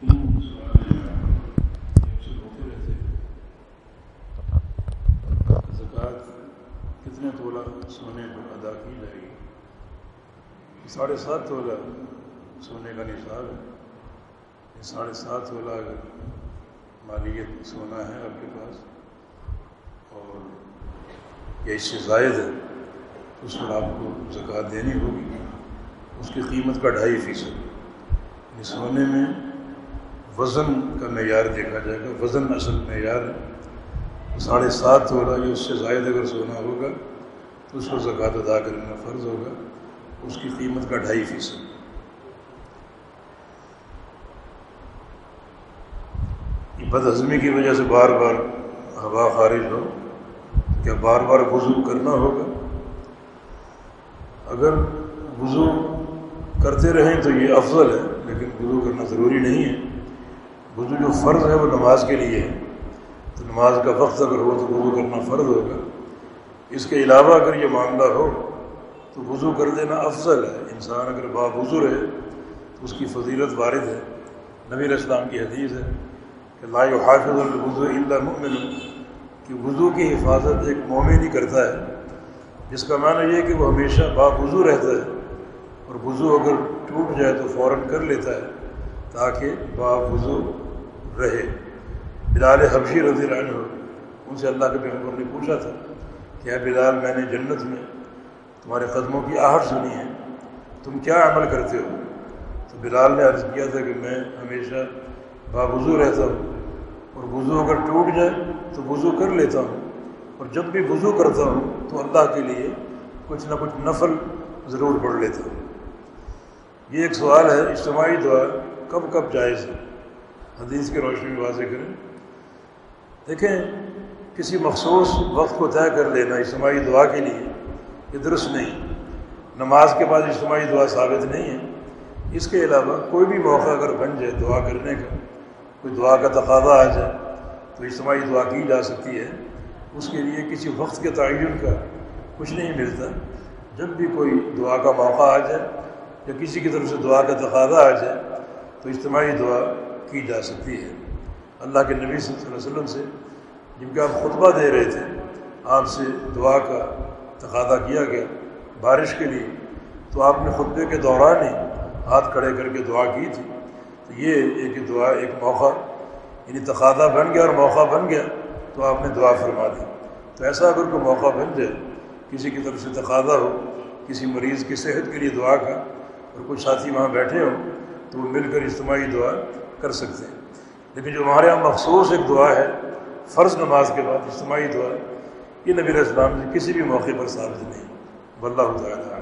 کتنے تولہ سونے پر ادا کی جائے گی ساڑھے سات تولہ سونے کا نصاب ہے ساڑھے سات تولہ اگر مالیت سونا ہے آپ کے پاس اور یا اس سے زائد ہے تو اس پر آپ کو زکوٰۃ دینی ہوگی اس کی قیمت کا ڈھائی فیصد سونے میں وزن کا معیار دیکھا جائے گا۔ وزن اصل معیار ہے ساڑھے سات ہو رہا یا اس سے زائد اگر سونا ہوگا، تو اس کو زکوٰۃ ادا کرنا فرض ہوگا۔ اس کی قیمت کا ڈھائی فیصد۔ بد ہضمی کی وجہ سے بار بار ہوا خارج ہو۔ کیا بار بار وضو کرنا ہوگا؟ اگر وضو کرتے رہیں تو یہ افضل ہے، لیکن وضو کرنا ضروری نہیں ہے۔ وضو جو فرض ہے وہ نماز کے لیے ہے۔ تو نماز کا وقت اگر ہو تو وضو کرنا فرض ہوگا۔ اس کے علاوہ اگر یہ معاملہ ہو تو وضو کر دینا افضل ہے۔ انسان اگر با وضو رہے تو اس کی فضیلت وارد ہے۔ نبی اسلام کی حدیث ہے کہ لا حافظ الوضو اللہ مؤمن۔ کہ وضو کی حفاظت ایک مومن ہی کرتا ہے۔ جس کا معنی یہ کہ وہ ہمیشہ با وضو رہتا ہے۔ اور وضو اگر ٹوٹ جائے تو فوراً کر لیتا ہے۔ تاکہ با وضو رہے۔ بلال حبشی رضی اللہ عنہ، ان سے اللہ کے پیغمبر نے پوچھا تھا کہ بلال، میں نے جنت میں تمہارے قدموں کی آہٹ سنی ہے، تم کیا عمل کرتے ہو؟ تو بلال نے عرض کیا تھا کہ میں ہمیشہ با وضو رہتا ہوں، اور وضو اگر ٹوٹ جائے تو وضو کر لیتا ہوں، اور جب بھی وضو کرتا ہوں تو اللہ کے لیے کچھ نہ کچھ نفل ضرور پڑھ لیتا ہوں۔ یہ ایک سوال ہے، اجتماعی دعا کب کب جائز ہے؟ حدیث کی روشنی میں واضح کریں۔ دیکھیں، کسی مخصوص وقت کو طے کر لینا اجتماعی دعا کے لیے یہ درست نہیں۔ نماز کے بعد اجتماعی دعا ثابت نہیں ہے۔ اس کے علاوہ کوئی بھی موقع اگر بن جائے دعا کرنے کا، کوئی دعا کا تقاضا آ جائے، تو اجتماعی دعا کی جا سکتی ہے۔ اس کے لیے کسی وقت کے تعین کا کچھ نہیں ملتا۔ جب بھی کوئی دعا کا موقع آ جائے یا کسی کی طرف سے دعا کا تقاضا آ جائے تو اجتماعی دعا کی جا سکتی ہے۔ اللہ کے نبی صلی اللہ علیہ وسلم سے جن کا آپ خطبہ دے رہے تھے، آپ سے دعا کا تقاضا کیا گیا بارش کے لیے۔ تو آپ نے خطبے کے دوران ہی ہاتھ کھڑے کر کے دعا کی تھی۔ تو یہ ایک دعا، ایک موقع یعنی تقاضا بن گیا اور موقع بن گیا تو آپ نے دعا فرما دی۔ تو ایسا اگر کوئی موقع بن جائے، کسی کی طرف سے تقاضا ہو، کسی مریض کی صحت کے لیے دعا کا، اور کچھ ساتھی وہاں بیٹھے ہوں تو وہ مل کر اجتماعی دعا کر سکتے ہیں۔ لیکن جو ہمارے یہاں مخصوص ایک دعا ہے، فرض نماز کے بعد اجتماعی دعا، یہ نبی السلام سے کسی بھی موقع پر ثابت نہیں۔ واللہ تعالیٰ